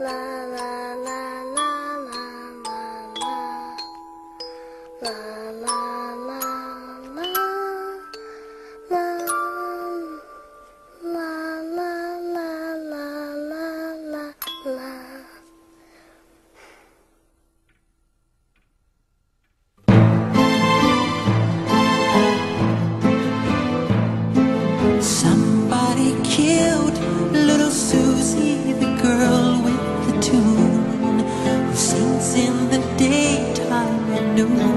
Somebody daytime